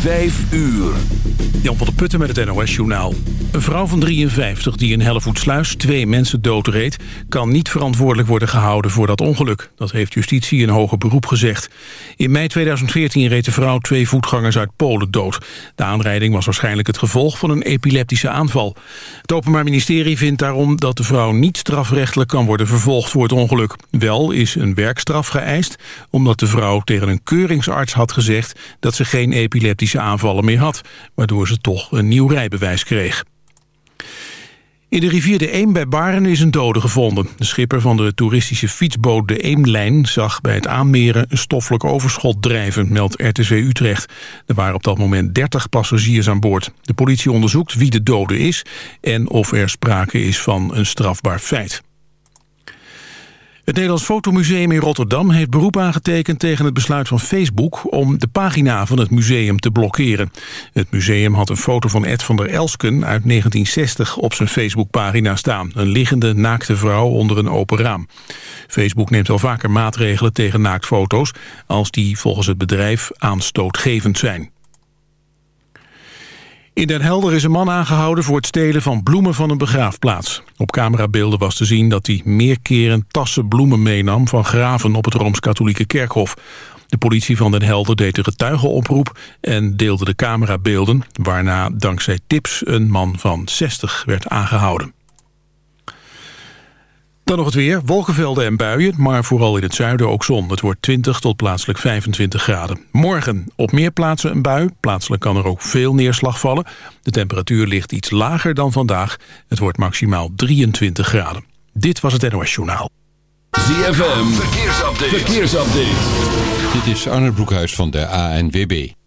Vijf uur. Jan van der Putten met het NOS-journaal. Een vrouw van 53 die in Hellevoetsluis twee mensen doodreed... kan niet verantwoordelijk worden gehouden voor dat ongeluk. Dat heeft justitie in hoger beroep gezegd. In mei 2014 reed de vrouw twee voetgangers uit Polen dood. De aanrijding was waarschijnlijk het gevolg van een epileptische aanval. Het Openbaar Ministerie vindt daarom dat de vrouw niet strafrechtelijk kan worden vervolgd voor het ongeluk. Wel is een werkstraf geëist omdat de vrouw tegen een keuringsarts had gezegd... dat ze geen epileptische aanvallen meer had, waardoor ze toch een nieuw rijbewijs kreeg. In de rivier de Eem bij Baren is een dode gevonden. De schipper van de toeristische fietsboot de Eemlijn zag bij het aanmeren een stoffelijk overschot drijven, meldt RTV Utrecht. Er waren op dat moment 30 passagiers aan boord. De politie onderzoekt wie de dode is en of er sprake is van een strafbaar feit. Het Nederlands Fotomuseum in Rotterdam heeft beroep aangetekend tegen het besluit van Facebook om de pagina van het museum te blokkeren. Het museum had een foto van Ed van der Elsken uit 1960 op zijn Facebookpagina staan. Een liggende naakte vrouw onder een open raam. Facebook neemt al vaker maatregelen tegen naaktfoto's als die volgens het bedrijf aanstootgevend zijn. In Den Helder is een man aangehouden voor het stelen van bloemen van een begraafplaats. Op camerabeelden was te zien dat hij meer keren tassen bloemen meenam van graven op het Rooms-Katholieke kerkhof. De politie van Den Helder deed een getuigenoproep en deelde de camerabeelden, waarna dankzij tips een man van 60 werd aangehouden. Dan nog het weer. Wolkenvelden en buien, maar vooral in het zuiden ook zon. Het wordt 20 tot plaatselijk 25 graden. Morgen op meer plaatsen een bui. Plaatselijk kan er ook veel neerslag vallen. De temperatuur ligt iets lager dan vandaag. Het wordt maximaal 23 graden. Dit was het NOS Journaal. ZFM, verkeersupdate. verkeersupdate. Dit is Arne Broekhuis van de ANWB.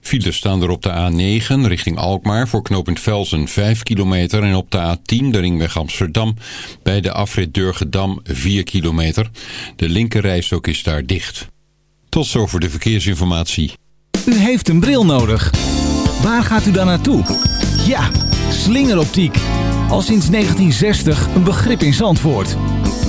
Files staan er op de A9 richting Alkmaar voor knooppunt Velsen 5 kilometer... en op de A10 de ringweg Amsterdam bij de afrit Durgedam 4 kilometer. De linkerrijstok is daar dicht. Tot zover de verkeersinformatie. U heeft een bril nodig. Waar gaat u dan naartoe? Ja, slingeroptiek. Al sinds 1960 een begrip in Zandvoort.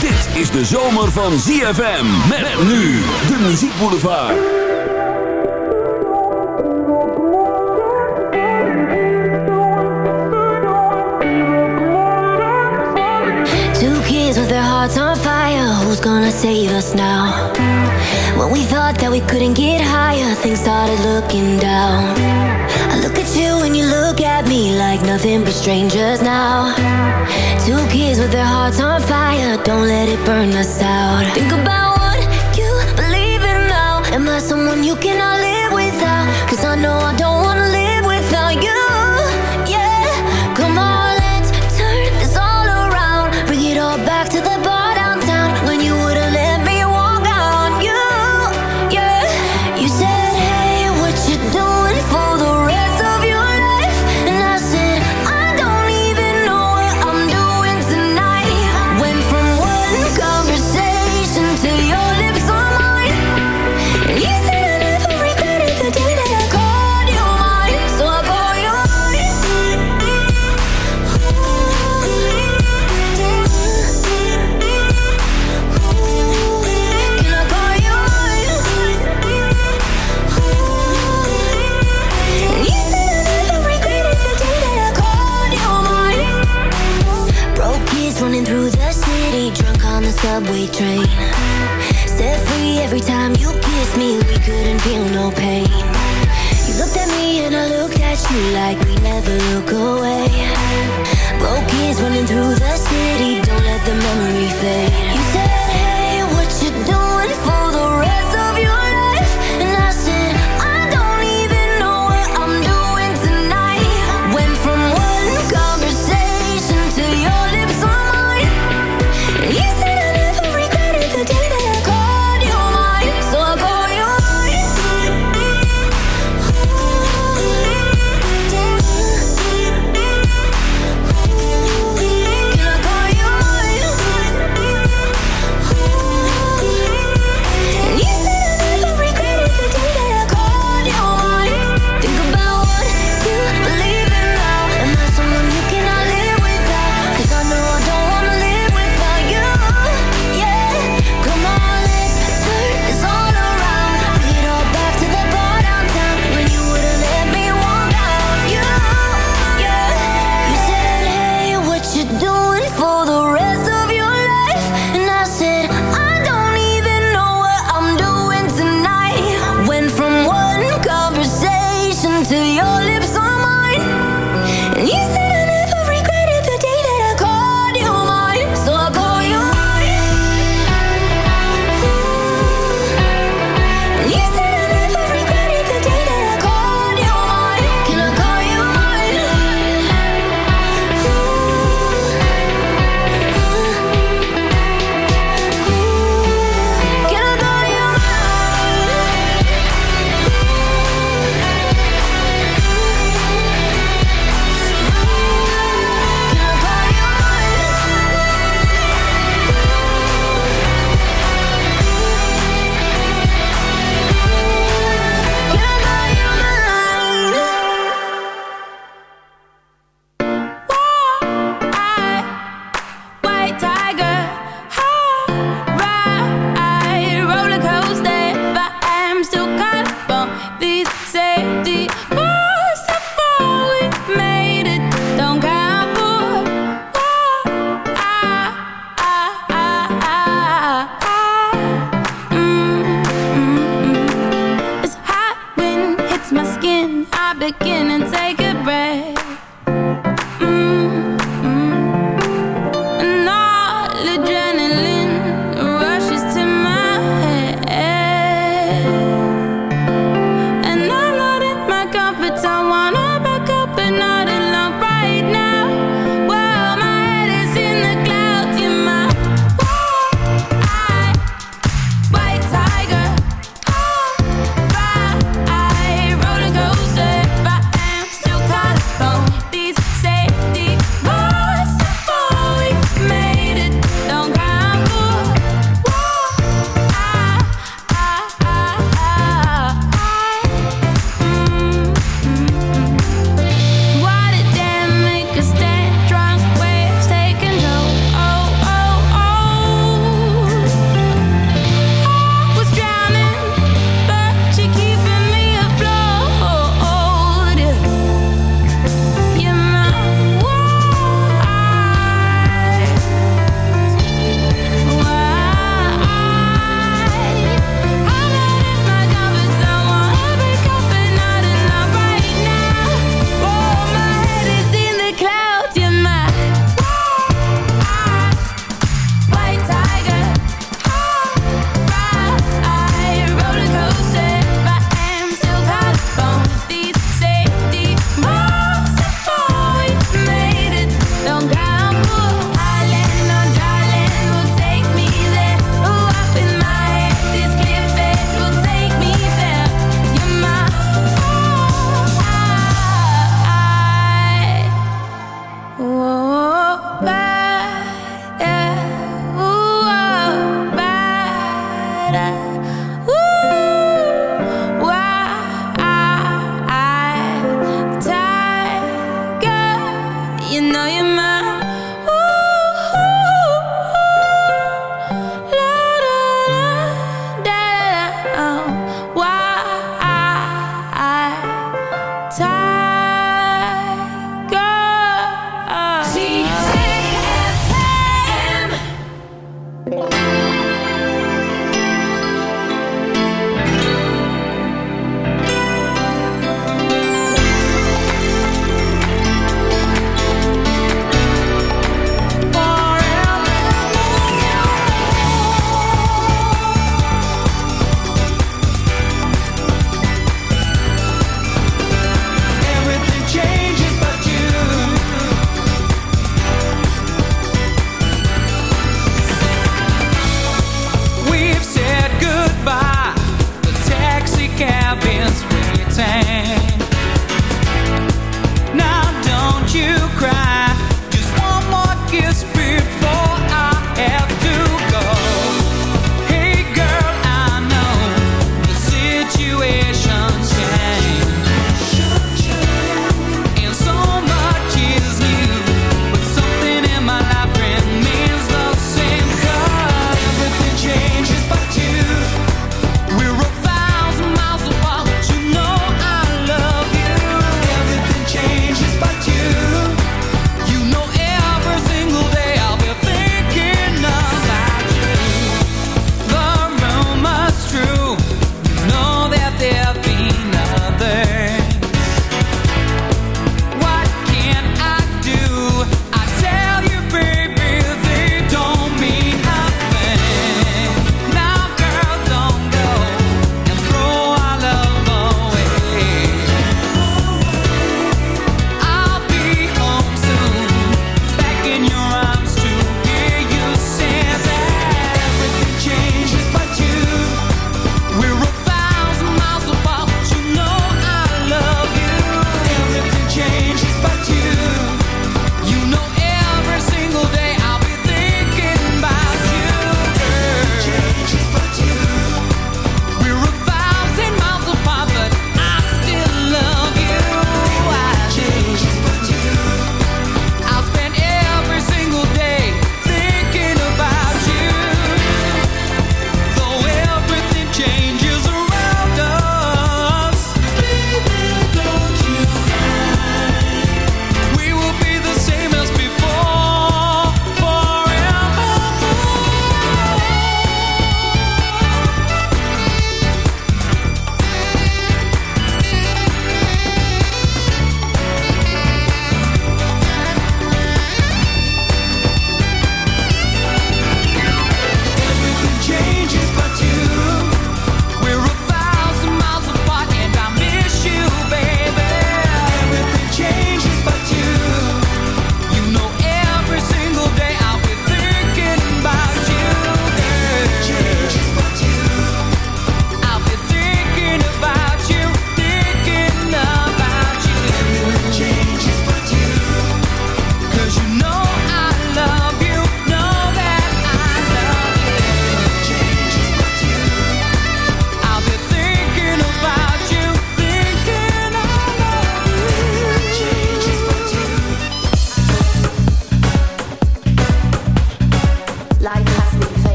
Dit is de zomer van ZFM. Met nu de muziekboulevard. Two kids with their hearts on fire. Who's gonna save us now? When we thought that we couldn't get higher, things started looking down. Look at you and you look at me like nothing but strangers now. Two kids with their hearts on fire. Don't let it burn us out. Think about what you believe in now. Am I someone you cannot live without? Cause I know I don't subway train. Set free every time you kiss me, we couldn't feel no pain. You looked at me and I looked at you like we never look away. Broke kids running through the city,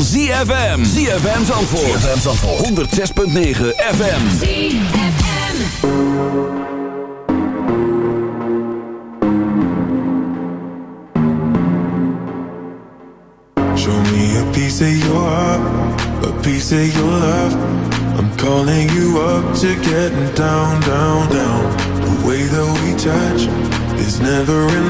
van ZFM. ZFM Zandvoort. ZFM Zandvoort. 106.9 FM. ZFM. Show me a piece of your heart, a piece of your love. I'm calling you up to getting down, down, down. The way that we touch is never enough.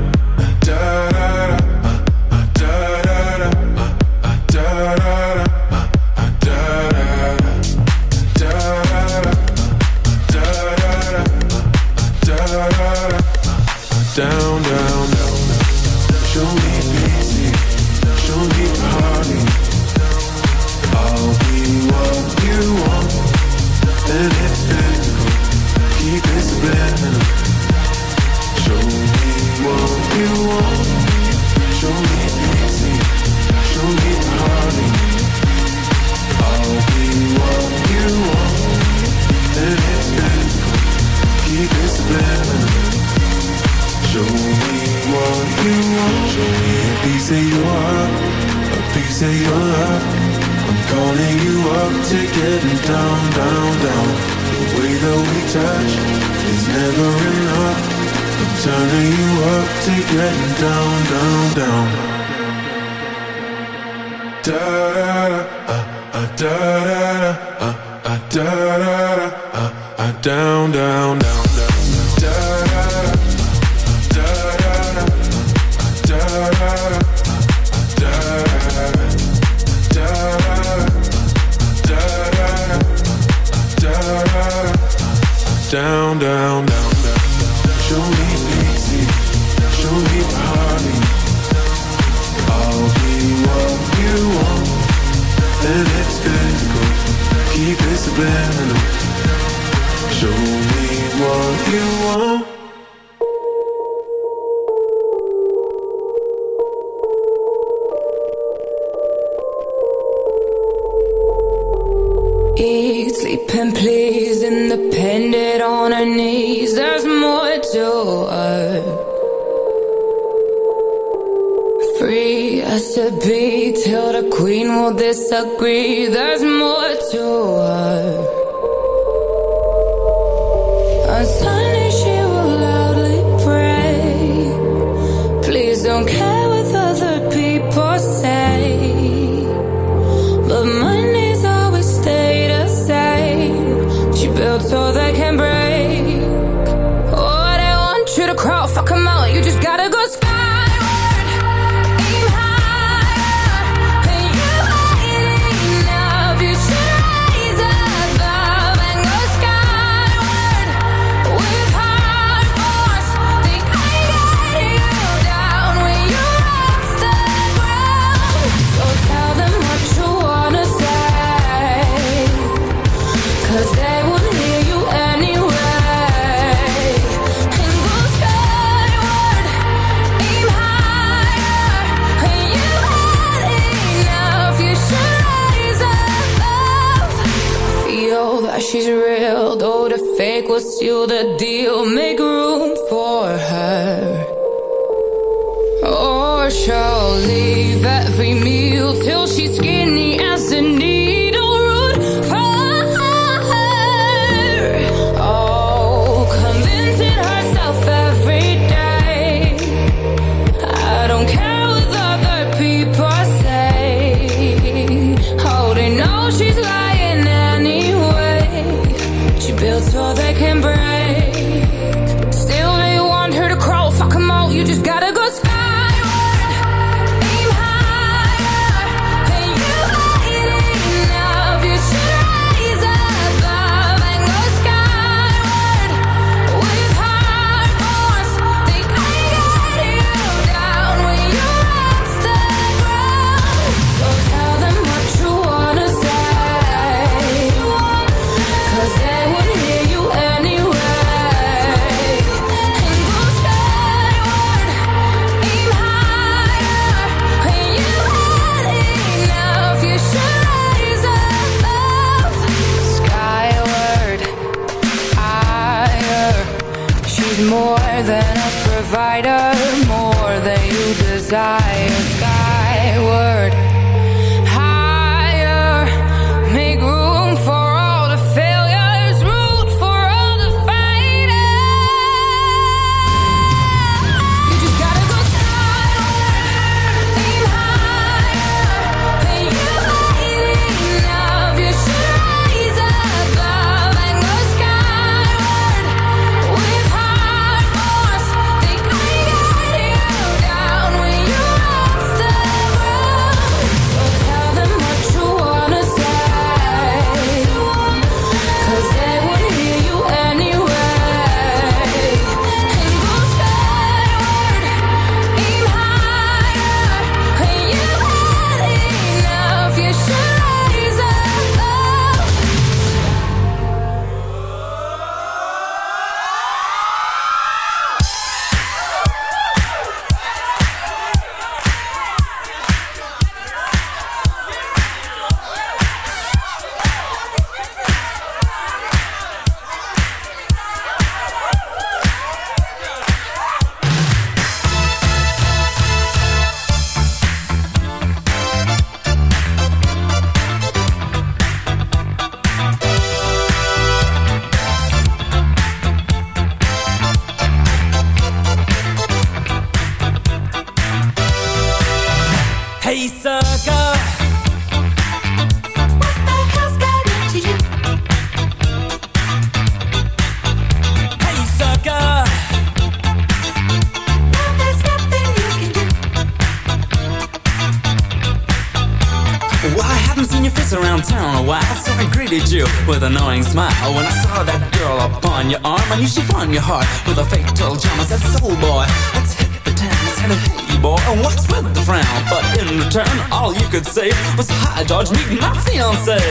you with a knowing smile. When I saw that girl upon your arm I knew she won your heart with a fatal charm. I said, soul boy, let's hit the town I said, hey boy, what's with the frown? But in return, all you could say Was, hi George, meet my fiancé.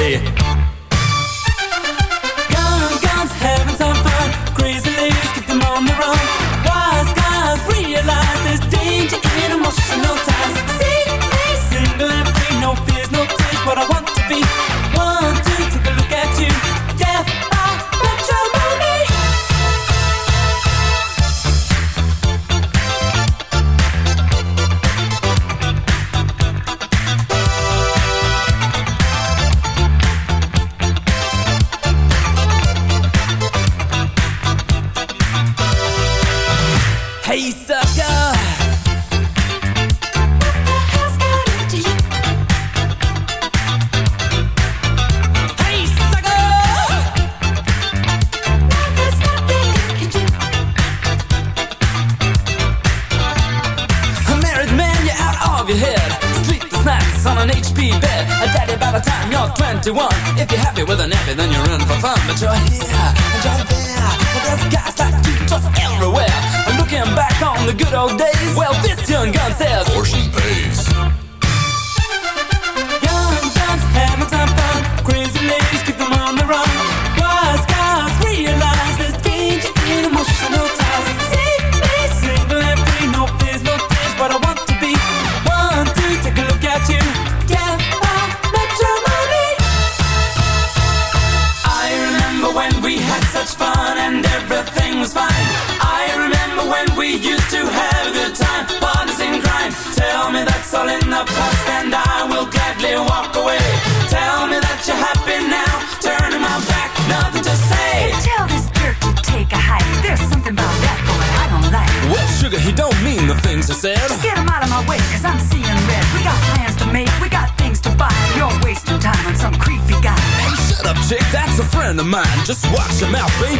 Guns, guns, having some fun Crazy ladies, keep them on the run. Wise guys, realize there's danger in emotional ties. Just watch your mouth, baby.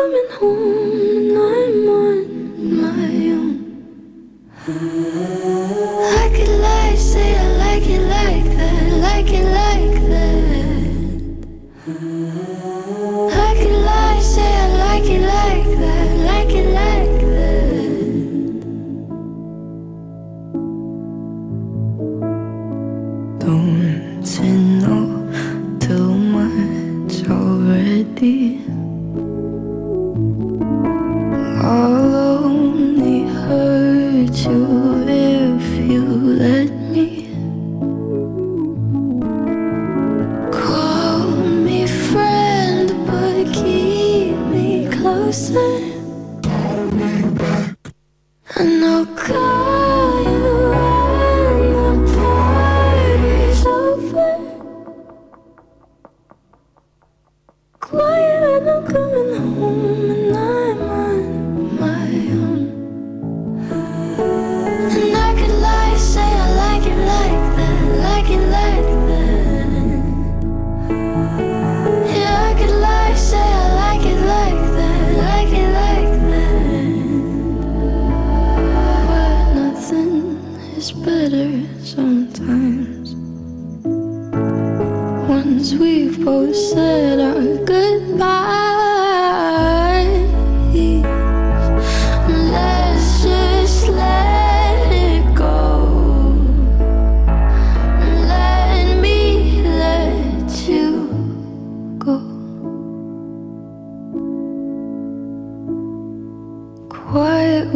coming home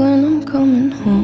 when I'm coming home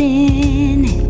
My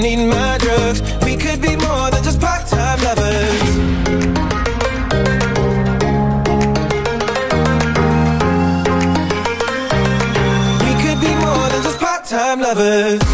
need my drugs. We could be more than just part-time lovers. We could be more than just part-time lovers.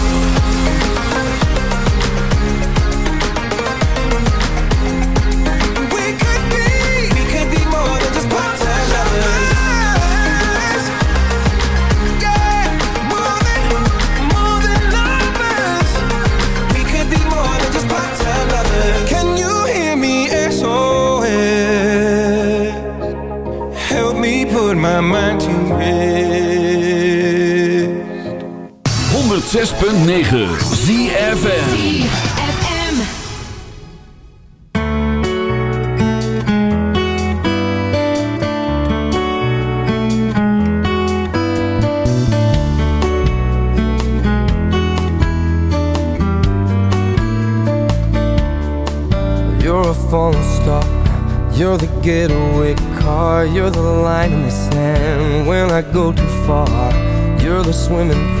106.9 ZFM You're a falling star. You're the getaway car. You're the line in the sand when I go too far. You're the swimming pool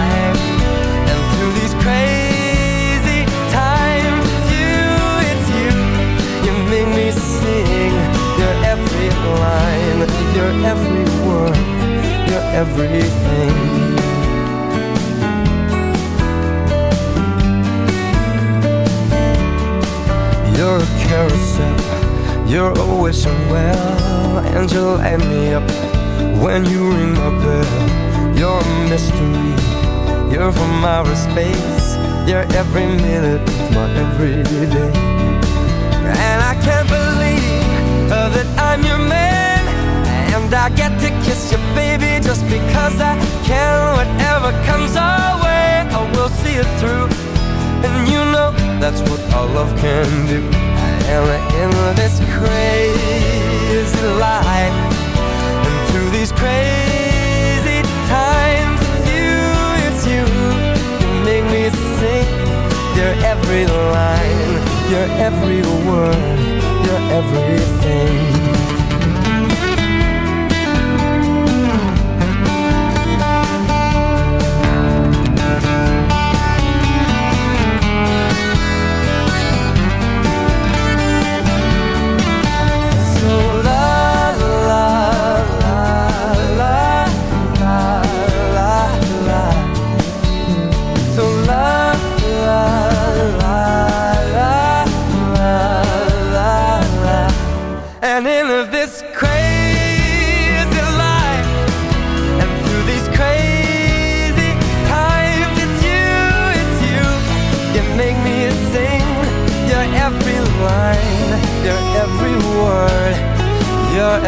sing your every line, your every word, your everything. You're a carousel, you're a wishing well, and you light me up when you ring my bell. You're a mystery, you're from outer space, you're every minute of my everyday. And I can't believe I'm your man, and I get to kiss you, baby, just because I can. Whatever comes our way, I will see it through. And you know that's what our love can do. And in this crazy life, and through these crazy times, it's you, it's you. You make me sing your every line, your every word, your everything.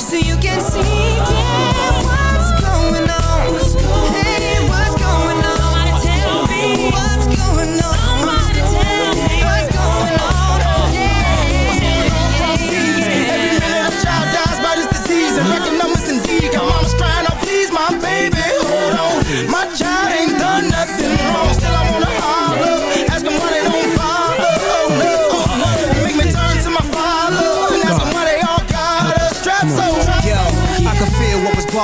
So you can see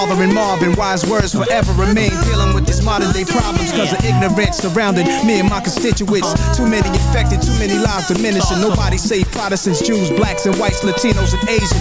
bothering Marvin. Wise words forever remain. Dealing with these modern day problems because of ignorance surrounding me and my constituents. Too many infected, too many lives diminishing. Nobody safe. Protestants, Jews, blacks and whites, Latinos and Asian.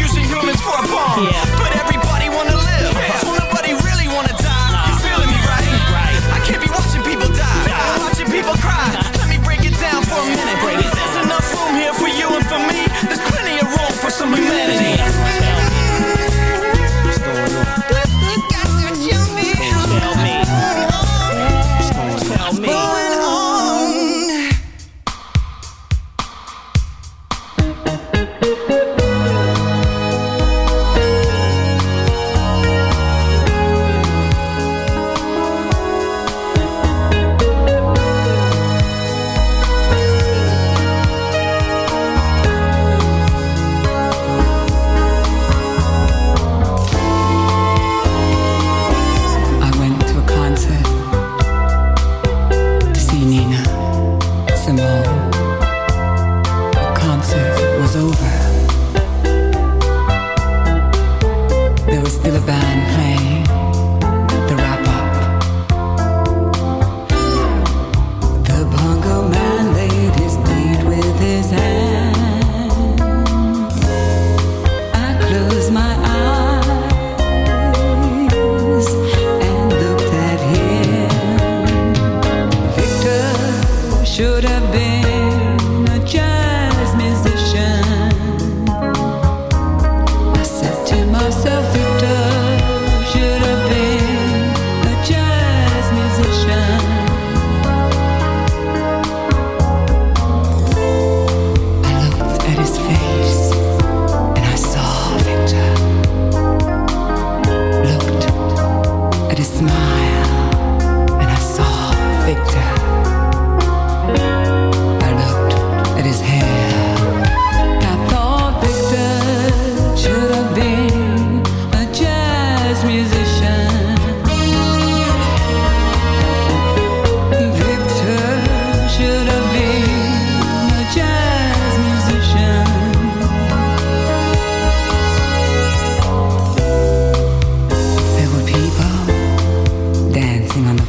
using humans for a bomb. But everybody wanna live. Don't nobody really wanna die. You feeling me, right? I can't be watching people die. I'm watching people cry. Let me break it down for a minute. There's enough room here for you and for me.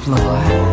floor.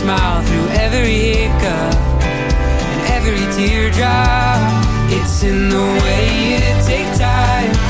smile through every hiccup and every teardrop. It's in the way you take time.